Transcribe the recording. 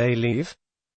they leave?